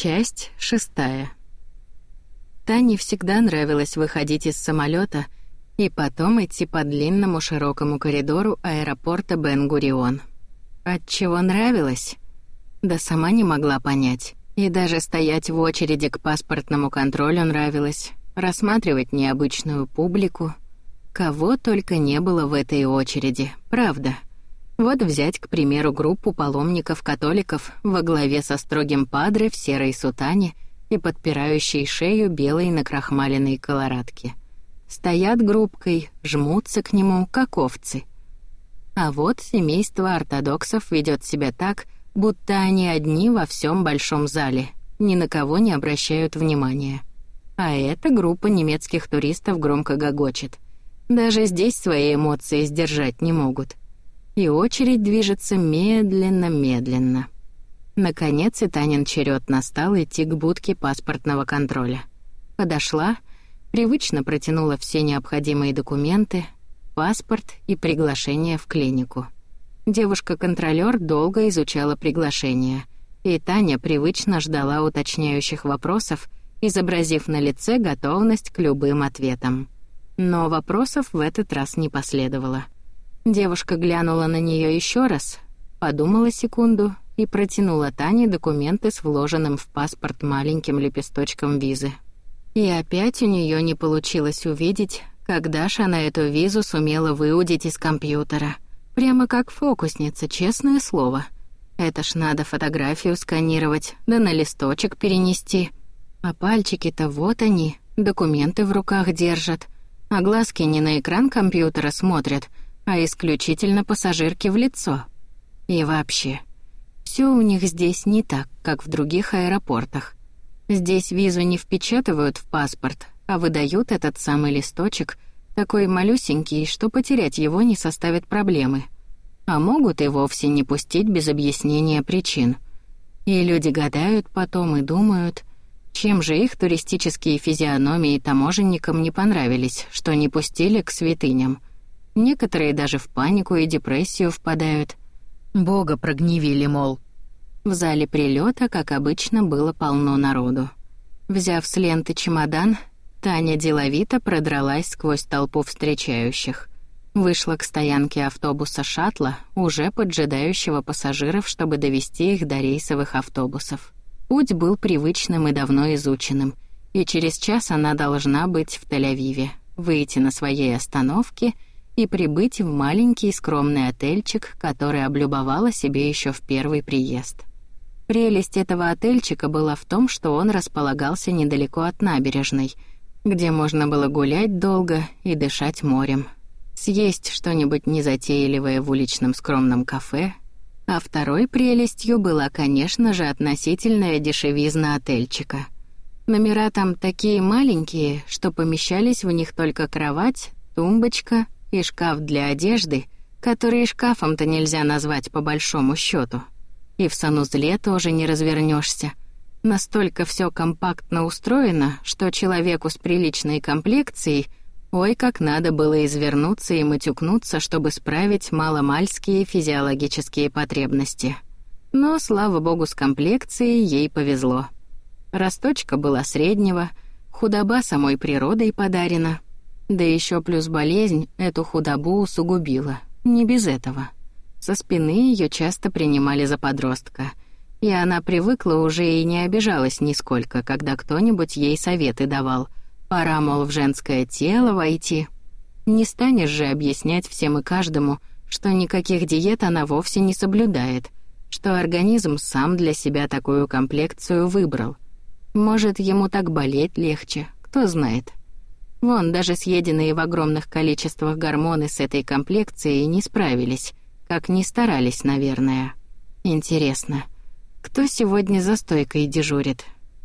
Часть шестая. Тане всегда нравилось выходить из самолета и потом идти по длинному широкому коридору аэропорта Бен-Гурион. От чего нравилось? Да сама не могла понять. И даже стоять в очереди к паспортному контролю нравилось, рассматривать необычную публику. Кого только не было в этой очереди, правда. Вот взять, к примеру, группу паломников-католиков во главе со строгим падре в серой сутане и подпирающей шею белой накрахмаленной колорадки. Стоят группкой, жмутся к нему, как овцы. А вот семейство ортодоксов ведет себя так, будто они одни во всем большом зале, ни на кого не обращают внимания. А эта группа немецких туристов громко гогочет. Даже здесь свои эмоции сдержать не могут и очередь движется медленно-медленно. Наконец и Танин черед настал идти к будке паспортного контроля. Подошла, привычно протянула все необходимые документы, паспорт и приглашение в клинику. Девушка-контролёр долго изучала приглашение, и Таня привычно ждала уточняющих вопросов, изобразив на лице готовность к любым ответам. Но вопросов в этот раз не последовало. Девушка глянула на нее еще раз, подумала секунду и протянула Тане документы с вложенным в паспорт маленьким лепесточком визы. И опять у нее не получилось увидеть, как Даша на эту визу сумела выудить из компьютера. Прямо как фокусница, честное слово. Это ж надо фотографию сканировать, да на листочек перенести. А пальчики-то вот они, документы в руках держат. А глазки не на экран компьютера смотрят — а исключительно пассажирке в лицо. И вообще, все у них здесь не так, как в других аэропортах. Здесь визу не впечатывают в паспорт, а выдают этот самый листочек, такой малюсенький, что потерять его не составит проблемы. А могут и вовсе не пустить без объяснения причин. И люди гадают потом и думают, чем же их туристические физиономии таможенникам не понравились, что не пустили к святыням — Некоторые даже в панику и депрессию впадают. Бога прогневили, мол. В зале прилета, как обычно, было полно народу. Взяв с ленты чемодан, Таня деловито продралась сквозь толпу встречающих. Вышла к стоянке автобуса шаттла, уже поджидающего пассажиров, чтобы довести их до рейсовых автобусов. Путь был привычным и давно изученным, и через час она должна быть в Тель-Авиве, выйти на своей остановке — и прибыть в маленький скромный отельчик, который облюбовала себе еще в первый приезд. Прелесть этого отельчика была в том, что он располагался недалеко от набережной, где можно было гулять долго и дышать морем, съесть что-нибудь незатейливое в уличном скромном кафе, а второй прелестью была, конечно же, относительная дешевизна отельчика. Номера там такие маленькие, что помещались в них только кровать, тумбочка — и шкаф для одежды, который шкафом-то нельзя назвать по большому счету. И в санузле тоже не развернешься. Настолько все компактно устроено, что человеку с приличной комплекцией ой, как надо было извернуться и матюкнуться, чтобы справить маломальские физиологические потребности. Но, слава богу, с комплекцией ей повезло. Росточка была среднего, худоба самой природой подарена — да еще плюс болезнь эту худобу усугубила. Не без этого. Со спины ее часто принимали за подростка. И она привыкла уже и не обижалась нисколько, когда кто-нибудь ей советы давал. Пора, мол, в женское тело войти. Не станешь же объяснять всем и каждому, что никаких диет она вовсе не соблюдает, что организм сам для себя такую комплекцию выбрал. Может, ему так болеть легче, кто знает. Вон, даже съеденные в огромных количествах гормоны с этой комплекцией не справились, как не старались, наверное. Интересно, кто сегодня за стойкой дежурит?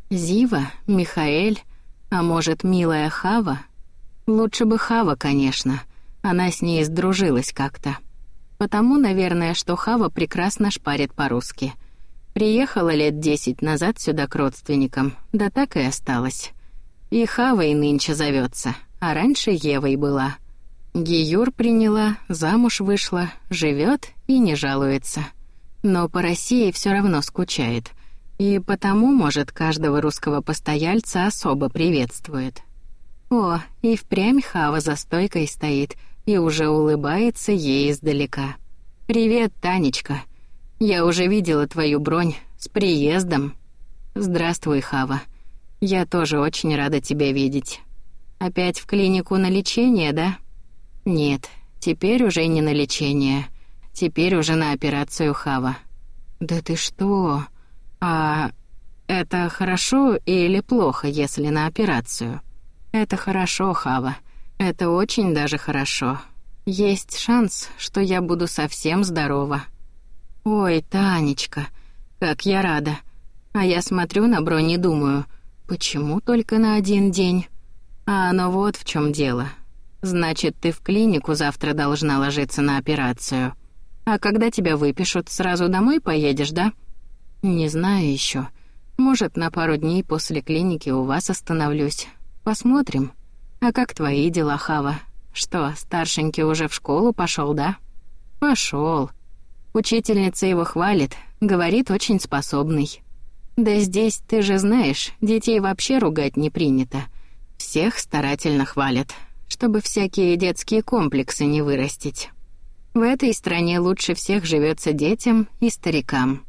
Зива, Михаэль, а может, милая Хава? Лучше бы Хава, конечно. Она с ней сдружилась как-то. Потому, наверное, что Хава прекрасно шпарит по-русски. Приехала лет десять назад сюда к родственникам, да так и осталась. И Хавой нынче зовется, а раньше Евой была. Гиюр приняла, замуж вышла, живет и не жалуется. Но по России все равно скучает. И потому, может, каждого русского постояльца особо приветствует. О, и впрямь Хава за стойкой стоит и уже улыбается ей издалека. «Привет, Танечка. Я уже видела твою бронь. С приездом». «Здравствуй, Хава. Я тоже очень рада тебя видеть. Опять в клинику на лечение, да?» «Нет, теперь уже не на лечение. Теперь уже на операцию Хава». «Да ты что? А это хорошо или плохо, если на операцию?» «Это хорошо, Хава. Это очень даже хорошо. Есть шанс, что я буду совсем здорова». «Ой, Танечка, как я рада. А я смотрю на бронь и думаю, почему только на один день? А оно вот в чем дело. Значит, ты в клинику завтра должна ложиться на операцию. А когда тебя выпишут, сразу домой поедешь, да? Не знаю еще. Может, на пару дней после клиники у вас остановлюсь. Посмотрим. А как твои дела, Хава? Что, старшенький уже в школу пошел, да? Пошел. Учительница его хвалит, говорит, очень способный. Да здесь, ты же знаешь, детей вообще ругать не принято. Всех старательно хвалят, чтобы всякие детские комплексы не вырастить. В этой стране лучше всех живется детям и старикам.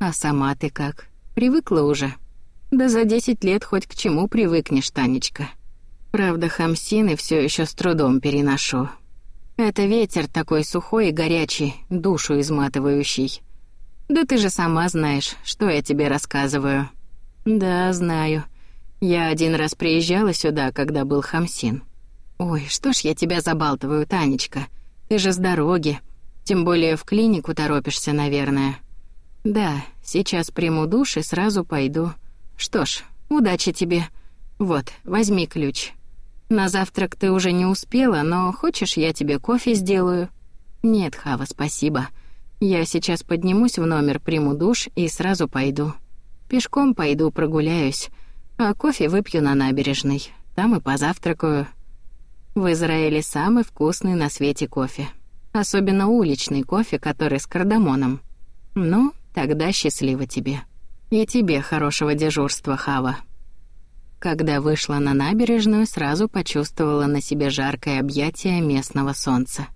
А сама ты как? Привыкла уже? Да за десять лет хоть к чему привыкнешь, Танечка. Правда, хамсины все еще с трудом переношу. Это ветер такой сухой и горячий, душу изматывающий. Да ты же сама знаешь, что я тебе рассказываю. Да, знаю. Я один раз приезжала сюда, когда был Хамсин. Ой, что ж я тебя забалтываю, Танечка? Ты же с дороги. Тем более в клинику торопишься, наверное. Да, сейчас приму душ и сразу пойду. Что ж, удачи тебе. Вот, возьми ключ. На завтрак ты уже не успела, но хочешь, я тебе кофе сделаю? Нет, Хава, спасибо. Я сейчас поднимусь в номер, приму душ и сразу пойду. Пешком пойду прогуляюсь, а кофе выпью на набережной. Там и позавтракаю. В Израиле самый вкусный на свете кофе. Особенно уличный кофе, который с кардамоном. Ну, тогда счастливо тебе. И тебе хорошего дежурства, Хава. Когда вышла на набережную, сразу почувствовала на себе жаркое объятие местного солнца.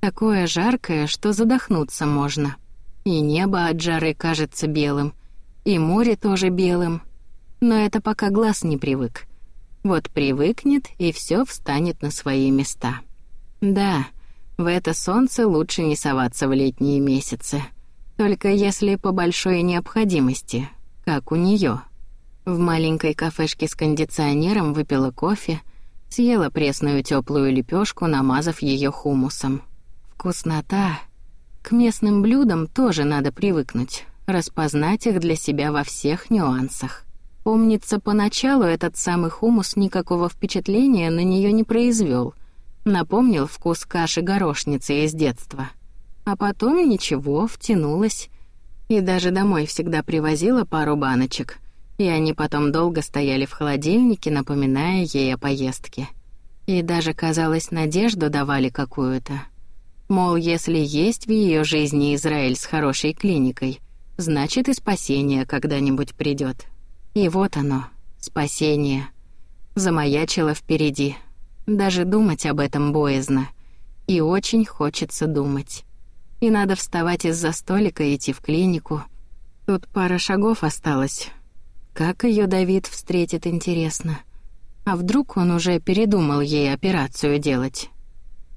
Такое жаркое, что задохнуться можно. И небо от жары кажется белым, и море тоже белым. Но это пока глаз не привык. Вот привыкнет, и все встанет на свои места. Да, в это солнце лучше не соваться в летние месяцы. Только если по большой необходимости, как у нее. В маленькой кафешке с кондиционером выпила кофе, съела пресную теплую лепешку, намазав ее хумусом. Вкуснота. К местным блюдам тоже надо привыкнуть, распознать их для себя во всех нюансах. Помнится, поначалу этот самый хумус никакого впечатления на нее не произвел. Напомнил вкус каши-горошницы из детства. А потом ничего, втянулась. И даже домой всегда привозила пару баночек. И они потом долго стояли в холодильнике, напоминая ей о поездке. И даже, казалось, надежду давали какую-то. Мол, если есть в ее жизни Израиль с хорошей клиникой, значит и спасение когда-нибудь придет. И вот оно, спасение. Замаячило впереди. Даже думать об этом боязно. И очень хочется думать. И надо вставать из-за столика и идти в клинику. Тут пара шагов осталось. Как ее Давид встретит, интересно. А вдруг он уже передумал ей операцию делать?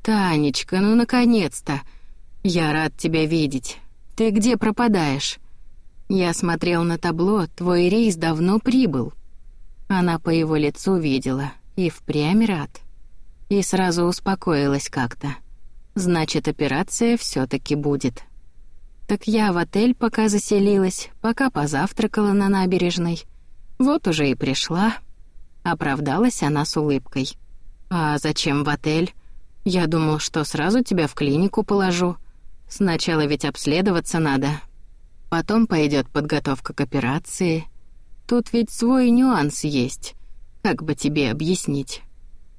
«Танечка, ну наконец-то! Я рад тебя видеть. Ты где пропадаешь?» Я смотрел на табло, твой рейс давно прибыл. Она по его лицу видела, и впрямь рад. И сразу успокоилась как-то. Значит, операция все таки будет. Так я в отель пока заселилась, пока позавтракала на набережной. Вот уже и пришла. Оправдалась она с улыбкой. «А зачем в отель?» Я думал, что сразу тебя в клинику положу. Сначала ведь обследоваться надо. Потом пойдет подготовка к операции. Тут ведь свой нюанс есть. Как бы тебе объяснить?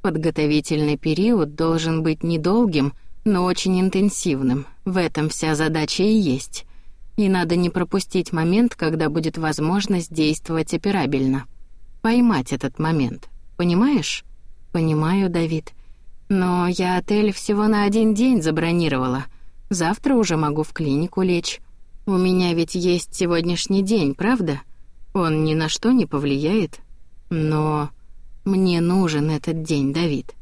Подготовительный период должен быть недолгим, но очень интенсивным. В этом вся задача и есть. И надо не пропустить момент, когда будет возможность действовать операбельно. Поймать этот момент. Понимаешь? Понимаю, Давид. Но я отель всего на один день забронировала. Завтра уже могу в клинику лечь. У меня ведь есть сегодняшний день, правда? Он ни на что не повлияет. Но мне нужен этот день, Давид.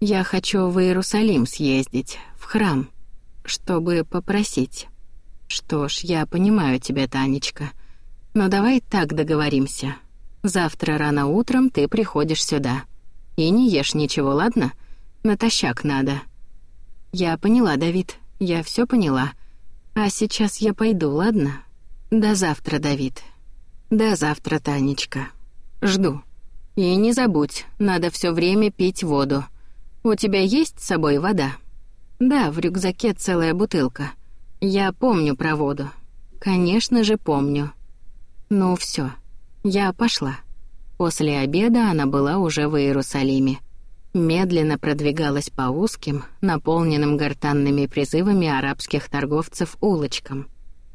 Я хочу в Иерусалим съездить, в храм, чтобы попросить. Что ж, я понимаю тебя, Танечка. Но давай так договоримся. Завтра рано утром ты приходишь сюда. И не ешь ничего, ладно? Натощак надо. Я поняла, Давид. Я все поняла. А сейчас я пойду, ладно? До завтра, Давид. До завтра, Танечка. Жду. И не забудь, надо все время пить воду. У тебя есть с собой вода? Да, в рюкзаке целая бутылка. Я помню про воду. Конечно же, помню. Ну все, я пошла. После обеда она была уже в Иерусалиме. Медленно продвигалась по узким, наполненным гортанными призывами арабских торговцев улочкам.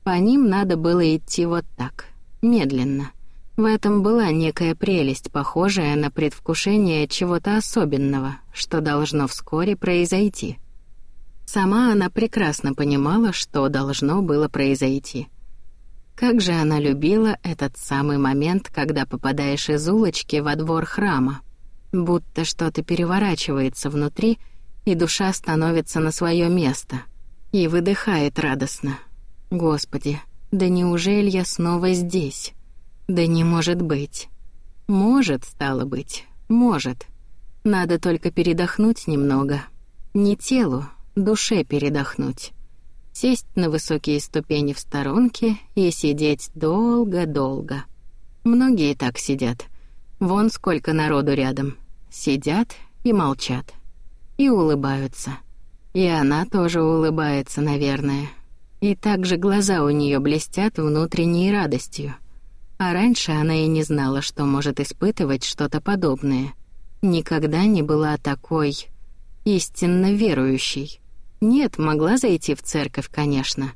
По ним надо было идти вот так, медленно. В этом была некая прелесть, похожая на предвкушение чего-то особенного, что должно вскоре произойти. Сама она прекрасно понимала, что должно было произойти. Как же она любила этот самый момент, когда попадаешь из улочки во двор храма. Будто что-то переворачивается внутри, и душа становится на свое место. И выдыхает радостно. «Господи, да неужели я снова здесь?» Да не может быть. Может, стало быть, может. Надо только передохнуть немного. Не телу, душе передохнуть. Сесть на высокие ступени в сторонке и сидеть долго-долго. Многие так сидят. Вон сколько народу рядом. Сидят и молчат. И улыбаются. И она тоже улыбается, наверное. И также глаза у нее блестят внутренней радостью. А раньше она и не знала, что может испытывать что-то подобное. Никогда не была такой истинно верующей. Нет, могла зайти в церковь, конечно.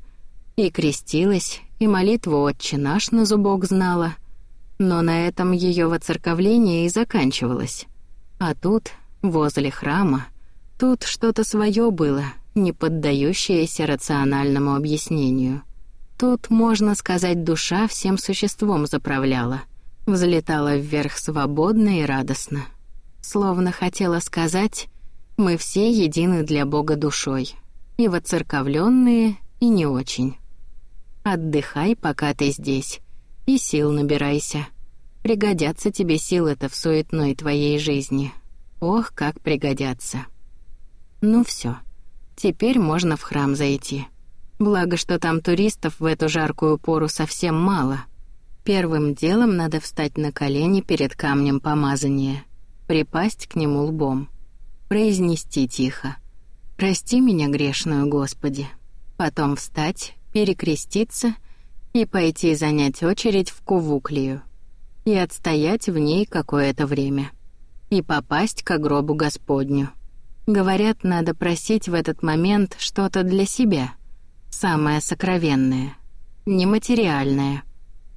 И крестилась, и молитву «Отче наш» на зубок знала. Но на этом ее воцерковление и заканчивалось. А тут, возле храма, тут что-то свое было, не поддающееся рациональному объяснению — Тут, можно сказать, душа всем существом заправляла. Взлетала вверх свободно и радостно. Словно хотела сказать, мы все едины для Бога душой. И воцерковленные, и не очень. Отдыхай, пока ты здесь, и сил набирайся. Пригодятся тебе силы-то в суетной твоей жизни. Ох, как пригодятся. Ну все, теперь можно в храм зайти. Благо, что там туристов в эту жаркую пору совсем мало. Первым делом надо встать на колени перед камнем помазания, припасть к нему лбом, произнести тихо «Прости меня, грешную Господи». Потом встать, перекреститься и пойти занять очередь в Кувуклию и отстоять в ней какое-то время и попасть к гробу Господню. Говорят, надо просить в этот момент что-то для себя — самое сокровенное, нематериальное.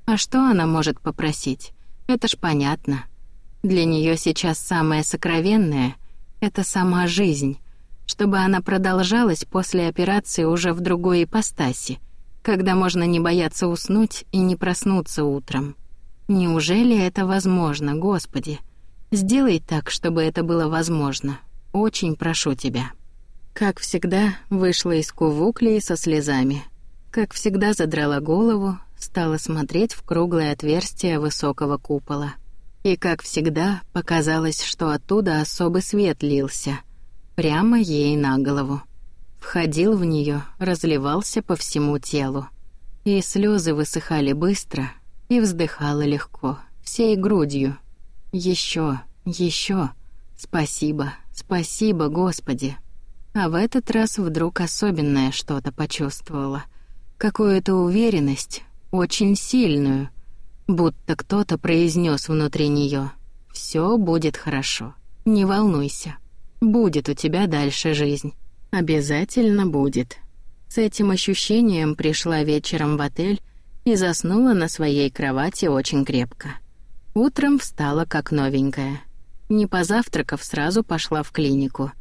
А что она может попросить? Это ж понятно. Для нее сейчас самое сокровенное — это сама жизнь, чтобы она продолжалась после операции уже в другой ипостаси, когда можно не бояться уснуть и не проснуться утром. Неужели это возможно, Господи? Сделай так, чтобы это было возможно. Очень прошу тебя. Как всегда, вышла из кувуклии со слезами. Как всегда, задрала голову, стала смотреть в круглое отверстие высокого купола. И, как всегда, показалось, что оттуда особый свет лился, прямо ей на голову. Входил в нее, разливался по всему телу. И слезы высыхали быстро, и вздыхала легко, всей грудью. Еще, еще. Спасибо, спасибо, Господи. А в этот раз вдруг особенное что-то почувствовала. Какую-то уверенность, очень сильную, будто кто-то произнес внутри нее: «Все будет хорошо. Не волнуйся. Будет у тебя дальше жизнь. Обязательно будет. С этим ощущением пришла вечером в отель и заснула на своей кровати очень крепко. Утром встала как новенькая. Не позавтракав, сразу пошла в клинику.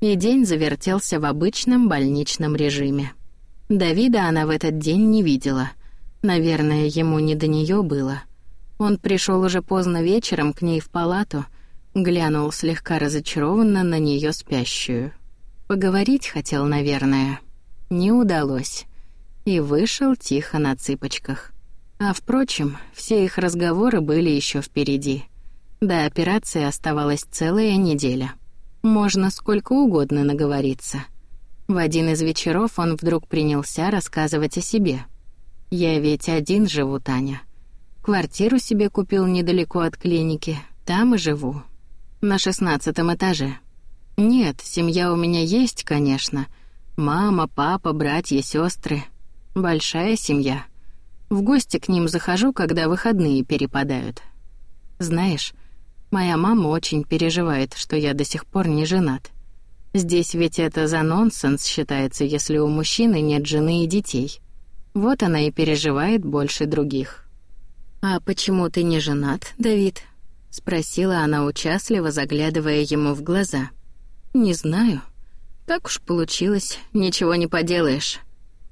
И день завертелся в обычном больничном режиме. Давида она в этот день не видела. Наверное, ему не до нее было. Он пришел уже поздно вечером к ней в палату, глянул слегка разочарованно на нее спящую. Поговорить хотел, наверное. Не удалось. И вышел тихо на цыпочках. А впрочем, все их разговоры были еще впереди. До операции оставалась целая неделя. Можно сколько угодно наговориться. В один из вечеров он вдруг принялся рассказывать о себе. «Я ведь один живу, Таня. Квартиру себе купил недалеко от клиники, там и живу. На шестнадцатом этаже. Нет, семья у меня есть, конечно. Мама, папа, братья, сестры. Большая семья. В гости к ним захожу, когда выходные перепадают. Знаешь, моя мама очень переживает, что я до сих пор не женат. Здесь ведь это за нонсенс считается, если у мужчины нет жены и детей. Вот она и переживает больше других. «А почему ты не женат, Давид?» — спросила она участливо, заглядывая ему в глаза. «Не знаю. Так уж получилось, ничего не поделаешь.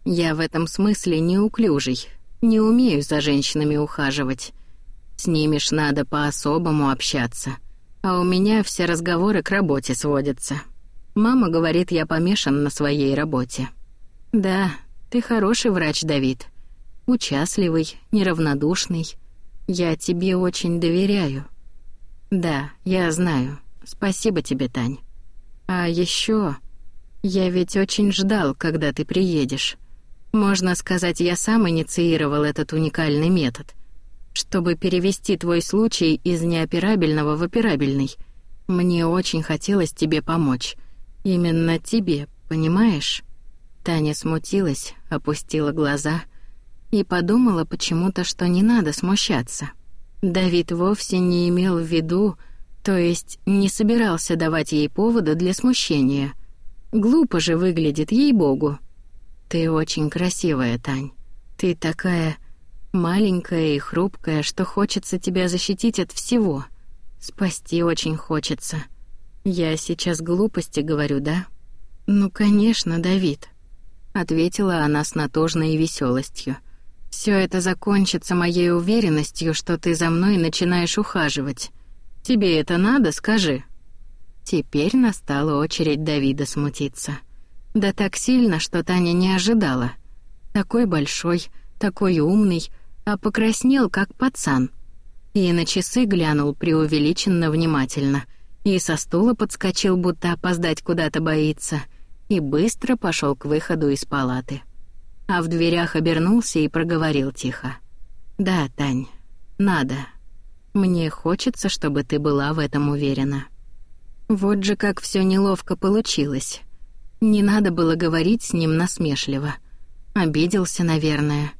Я в этом смысле неуклюжий, не умею за женщинами ухаживать. С ними ж надо по-особому общаться, а у меня все разговоры к работе сводятся. Мама говорит, я помешан на своей работе. Да, ты хороший врач, Давид. Участливый, неравнодушный. Я тебе очень доверяю. Да, я знаю. Спасибо тебе, Тань. А еще я ведь очень ждал, когда ты приедешь. Можно сказать, я сам инициировал этот уникальный метод, чтобы перевести твой случай из неоперабельного в операбельный. Мне очень хотелось тебе помочь. Именно тебе, понимаешь? Таня смутилась, опустила глаза и подумала почему-то, что не надо смущаться. Давид вовсе не имел в виду, то есть не собирался давать ей повода для смущения. Глупо же выглядит, ей-богу. Ты очень красивая, Тань. Ты такая маленькая и хрупкая, что хочется тебя защитить от всего. Спасти очень хочется. Я сейчас глупости говорю, да? Ну, конечно, Давид, ответила она с натужной веселостью. Все это закончится моей уверенностью, что ты за мной начинаешь ухаживать. Тебе это надо, скажи. Теперь настала очередь Давида смутиться. Да так сильно, что Таня не ожидала. Такой большой, такой умный, а покраснел, как пацан. И на часы глянул преувеличенно внимательно, и со стула подскочил, будто опоздать куда-то боится, и быстро пошел к выходу из палаты а в дверях обернулся и проговорил тихо. «Да, Тань, надо. Мне хочется, чтобы ты была в этом уверена». Вот же как все неловко получилось. Не надо было говорить с ним насмешливо. Обиделся, наверное.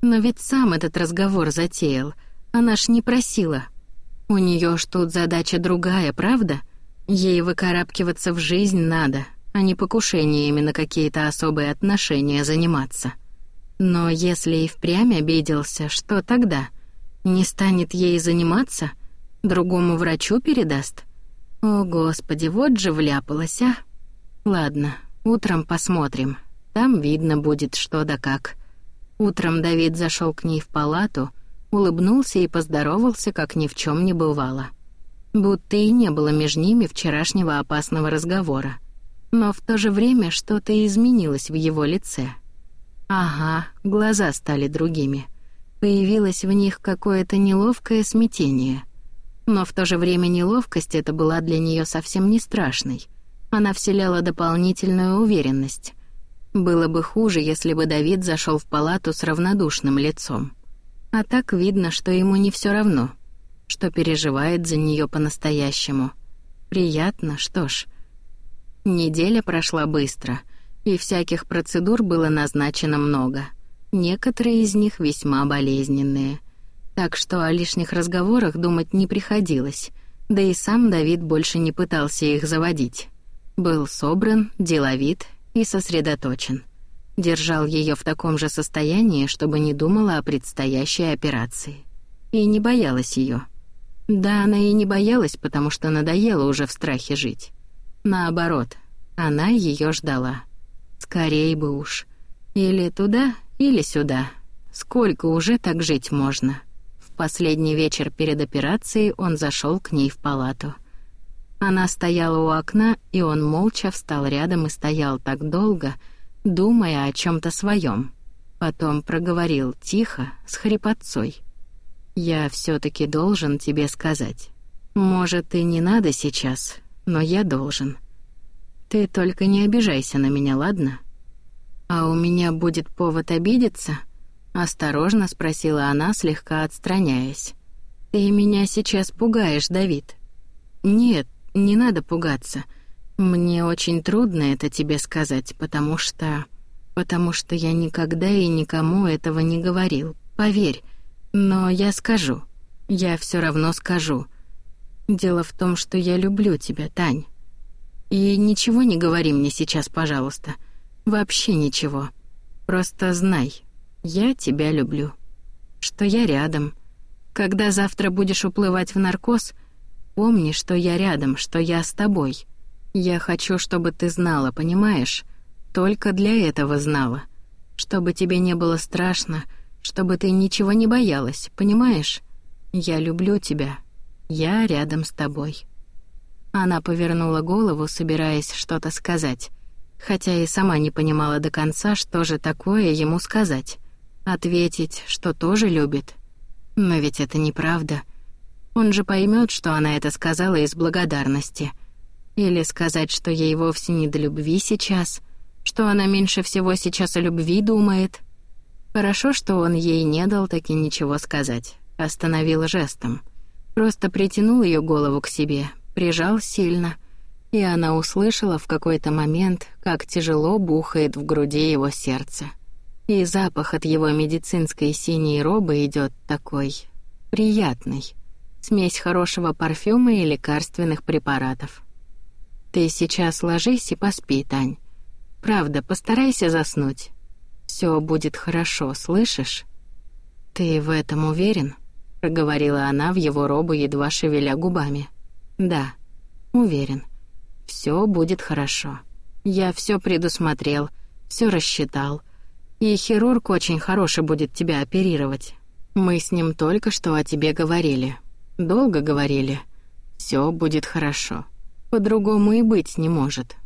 Но ведь сам этот разговор затеял. Она ж не просила. У нее ж тут задача другая, правда? Ей выкарабкиваться в жизнь надо, а не покушениями на какие-то особые отношения заниматься. Но если и впрямь обиделся, что тогда? Не станет ей заниматься? Другому врачу передаст? О, Господи, вот же вляпалась, а? Ладно, утром посмотрим. Там видно будет, что да как. Утром Давид зашел к ней в палату, улыбнулся и поздоровался, как ни в чем не бывало. Будто и не было между ними вчерашнего опасного разговора но в то же время что-то изменилось в его лице. Ага, глаза стали другими. Появилось в них какое-то неловкое смятение. Но в то же время неловкость эта была для нее совсем не страшной. Она вселяла дополнительную уверенность. Было бы хуже, если бы Давид зашел в палату с равнодушным лицом. А так видно, что ему не все равно, что переживает за нее по-настоящему. Приятно, что ж, Неделя прошла быстро, и всяких процедур было назначено много. Некоторые из них весьма болезненные. Так что о лишних разговорах думать не приходилось, да и сам Давид больше не пытался их заводить. Был собран, деловит и сосредоточен. Держал ее в таком же состоянии, чтобы не думала о предстоящей операции. И не боялась ее. Да, она и не боялась, потому что надоело уже в страхе жить. Наоборот, она ее ждала. Скорей бы уж. Или туда, или сюда. Сколько уже так жить можно? В последний вечер перед операцией он зашел к ней в палату. Она стояла у окна, и он молча встал рядом и стоял так долго, думая о чем то своем. Потом проговорил тихо, с хрипотцой. «Я все таки должен тебе сказать. Может, и не надо сейчас, но я должен. Ты только не обижайся на меня, ладно?» «А у меня будет повод обидеться?» — осторожно спросила она, слегка отстраняясь. «Ты меня сейчас пугаешь, Давид». «Нет, не надо пугаться. Мне очень трудно это тебе сказать, потому что... Потому что я никогда и никому этого не говорил, поверь. Но я скажу. Я все равно скажу. Дело в том, что я люблю тебя, Тань. И ничего не говори мне сейчас, пожалуйста. Вообще ничего. Просто знай, я тебя люблю. Что я рядом. Когда завтра будешь уплывать в наркоз, помни, что я рядом, что я с тобой. Я хочу, чтобы ты знала, понимаешь? Только для этого знала. Чтобы тебе не было страшно, чтобы ты ничего не боялась, понимаешь? Я люблю тебя. Я рядом с тобой. Она повернула голову, собираясь что-то сказать, хотя и сама не понимала до конца, что же такое ему сказать. Ответить, что тоже любит. Но ведь это неправда. Он же поймет, что она это сказала из благодарности. Или сказать, что ей вовсе не до любви сейчас, что она меньше всего сейчас о любви думает. Хорошо, что он ей не дал таки ничего сказать, остановил жестом. Просто притянул ее голову к себе, прижал сильно, и она услышала в какой-то момент, как тяжело бухает в груди его сердце. И запах от его медицинской синей робы идет такой приятный. Смесь хорошего парфюма и лекарственных препаратов. Ты сейчас ложись и поспи, Тань. Правда, постарайся заснуть. Все будет хорошо, слышишь? Ты в этом уверен? проговорила она в его робу, едва шевеля губами. Да, уверен. Все будет хорошо. Я все предусмотрел, все рассчитал. И хирург очень хороший будет тебя оперировать. Мы с ним только что о тебе говорили. Долго говорили. Все будет хорошо. По-другому и быть не может.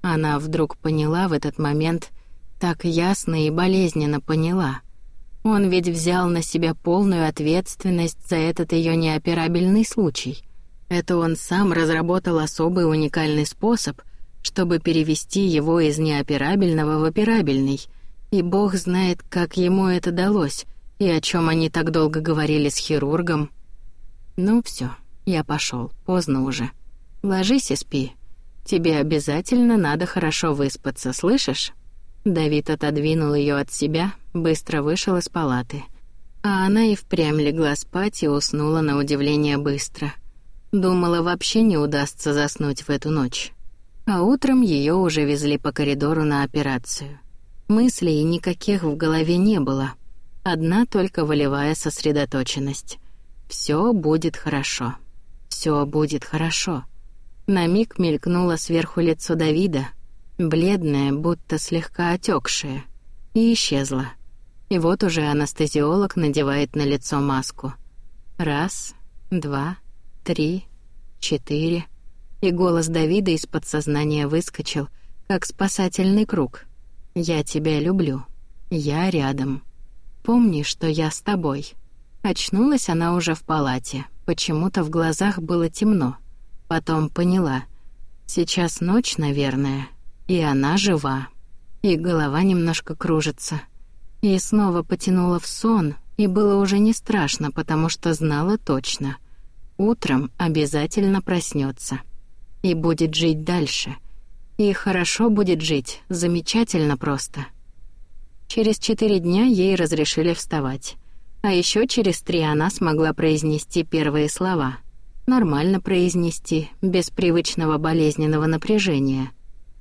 Она вдруг поняла в этот момент, так ясно и болезненно поняла. Он ведь взял на себя полную ответственность за этот ее неоперабельный случай. Это он сам разработал особый уникальный способ, чтобы перевести его из неоперабельного в операбельный. И бог знает, как ему это далось, и о чем они так долго говорили с хирургом. Ну все, я пошел, поздно уже. Ложись и спи. Тебе обязательно надо хорошо выспаться, слышишь? Давид отодвинул ее от себя, быстро вышел из палаты. А она и впрямь легла спать и уснула на удивление быстро — Думала, вообще не удастся заснуть в эту ночь. А утром ее уже везли по коридору на операцию. Мыслей никаких в голове не было. Одна только волевая сосредоточенность. Все будет хорошо. Все будет хорошо. На миг мелькнуло сверху лицо Давида, бледное, будто слегка отекшее, и исчезло. И вот уже анестезиолог надевает на лицо маску. Раз, два, три, четыре. И голос Давида из подсознания выскочил, как спасательный круг. «Я тебя люблю. Я рядом. Помни, что я с тобой». Очнулась она уже в палате. Почему-то в глазах было темно. Потом поняла. Сейчас ночь, наверное, и она жива. И голова немножко кружится. И снова потянула в сон, и было уже не страшно, потому что знала точно — Утром обязательно проснется и будет жить дальше. И хорошо будет жить, замечательно просто. Через четыре дня ей разрешили вставать. А еще через три она смогла произнести первые слова. Нормально произнести, без привычного болезненного напряжения.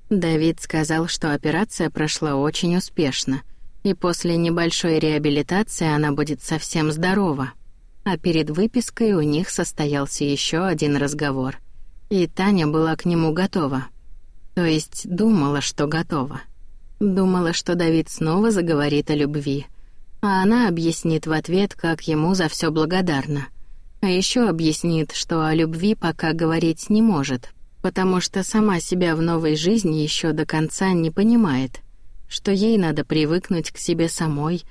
Давид сказал, что операция прошла очень успешно, и после небольшой реабилитации она будет совсем здорова. А перед выпиской у них состоялся еще один разговор. И Таня была к нему готова. То есть думала, что готова. Думала, что Давид снова заговорит о любви. А она объяснит в ответ, как ему за все благодарна. А еще объяснит, что о любви пока говорить не может, потому что сама себя в новой жизни еще до конца не понимает, что ей надо привыкнуть к себе самой,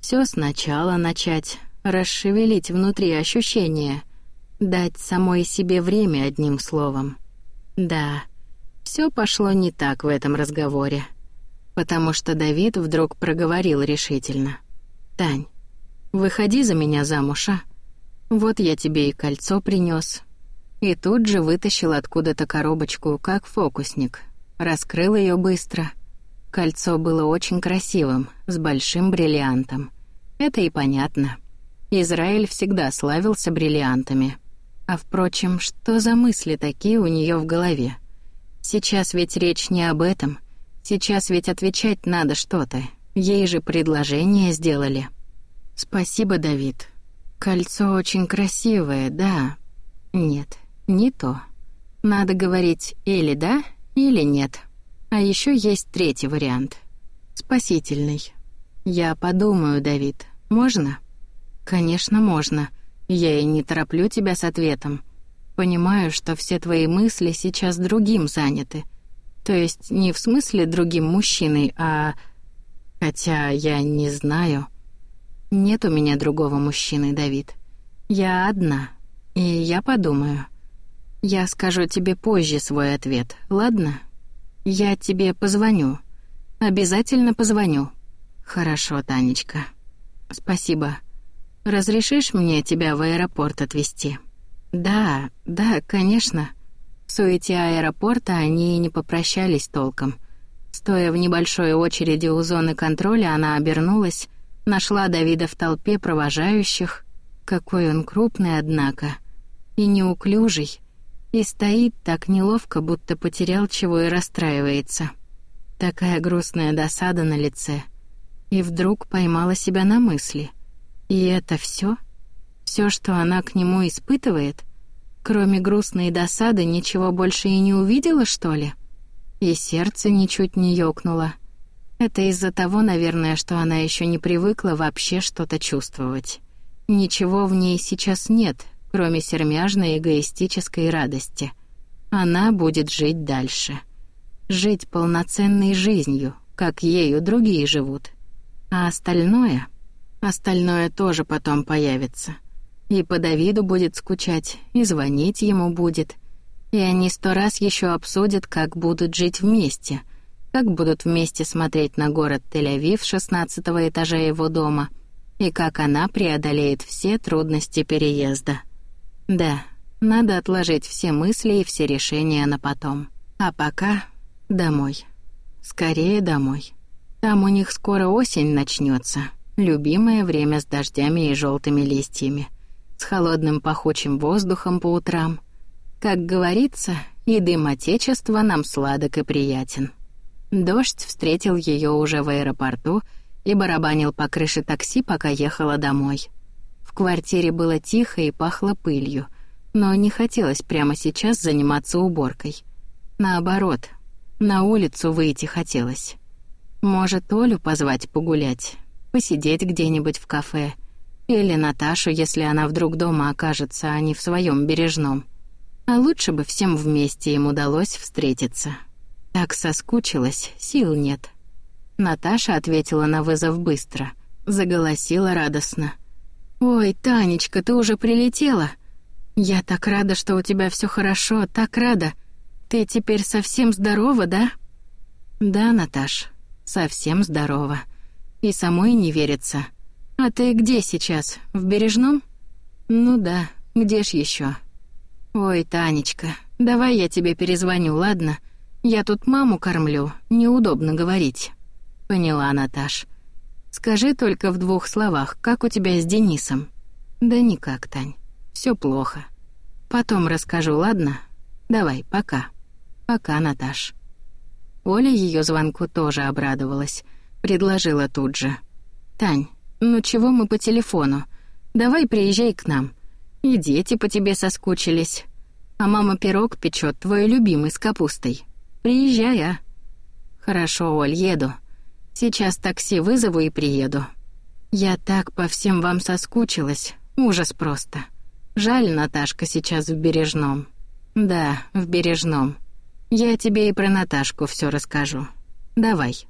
все сначала начать, расшевелить внутри ощущения, дать самой себе время одним словом. Да, все пошло не так в этом разговоре, потому что Давид вдруг проговорил решительно. «Тань, выходи за меня замуж, а? Вот я тебе и кольцо принес, и тут же вытащил откуда-то коробочку, как фокусник. Раскрыл ее быстро. Кольцо было очень красивым, с большим бриллиантом. Это и понятно. Израиль всегда славился бриллиантами. А впрочем, что за мысли такие у нее в голове? Сейчас ведь речь не об этом. Сейчас ведь отвечать надо что-то. Ей же предложение сделали. Спасибо, Давид. Кольцо очень красивое, да. Нет, не то. Надо говорить или да, или нет. А еще есть третий вариант. Спасительный. Я подумаю, Давид. Можно? Конечно, можно. Я и не тороплю тебя с ответом. Понимаю, что все твои мысли сейчас другим заняты. То есть не в смысле другим мужчиной, а... Хотя я не знаю. Нет у меня другого мужчины, Давид. Я одна. И я подумаю. Я скажу тебе позже свой ответ, ладно? Я тебе позвоню. Обязательно позвоню. Хорошо, Танечка. Спасибо. Разрешишь мне тебя в аэропорт отвезти? Да, да, конечно. В суете аэропорта они и не попрощались толком. Стоя в небольшой очереди у зоны контроля, она обернулась, нашла Давида в толпе провожающих. Какой он крупный, однако. И неуклюжий. И стоит так неловко, будто потерял чего и расстраивается. Такая грустная досада на лице. И вдруг поймала себя на мысли. И это все, все, что она к нему испытывает? Кроме грустной досады ничего больше и не увидела, что ли? И сердце ничуть не ёкнуло. Это из-за того, наверное, что она еще не привыкла вообще что-то чувствовать. Ничего в ней сейчас нет, кроме сермяжной эгоистической радости. Она будет жить дальше. Жить полноценной жизнью, как ею другие живут. А остальное... Остальное тоже потом появится. И по Давиду будет скучать, и звонить ему будет. И они сто раз еще обсудят, как будут жить вместе, как будут вместе смотреть на город Тель-Авив с шестнадцатого этажа его дома, и как она преодолеет все трудности переезда. Да, надо отложить все мысли и все решения на потом. А пока домой. Скорее домой. Там у них скоро осень начнется, любимое время с дождями и желтыми листьями, с холодным пахучим воздухом по утрам. Как говорится, и дым Отечества нам сладок и приятен. Дождь встретил ее уже в аэропорту и барабанил по крыше такси, пока ехала домой. В квартире было тихо и пахло пылью, но не хотелось прямо сейчас заниматься уборкой. Наоборот, на улицу выйти хотелось. Может, Олю позвать погулять, посидеть где-нибудь в кафе, или Наташу, если она вдруг дома окажется, а не в своем бережном. А лучше бы всем вместе им удалось встретиться. Так соскучилась, сил нет. Наташа ответила на вызов быстро, заголосила радостно. «Ой, Танечка, ты уже прилетела? Я так рада, что у тебя все хорошо, так рада. Ты теперь совсем здорова, да?» «Да, Наташ, совсем здорова. И самой не верится. А ты где сейчас, в Бережном?» «Ну да, где ж еще? «Ой, Танечка, давай я тебе перезвоню, ладно? Я тут маму кормлю, неудобно говорить». «Поняла, Наташ. Скажи только в двух словах, как у тебя с Денисом?» «Да никак, Тань. Все плохо. Потом расскажу, ладно? Давай, пока. Пока, Наташ». Оля ее звонку тоже обрадовалась. Предложила тут же. «Тань, ну чего мы по телефону? Давай приезжай к нам. И дети по тебе соскучились. А мама пирог печет, твой любимый, с капустой. Приезжай, а?» «Хорошо, Оль, еду. Сейчас такси вызову и приеду. Я так по всем вам соскучилась. Ужас просто. Жаль, Наташка сейчас в Бережном. Да, в Бережном. Я тебе и про Наташку все расскажу. Давай».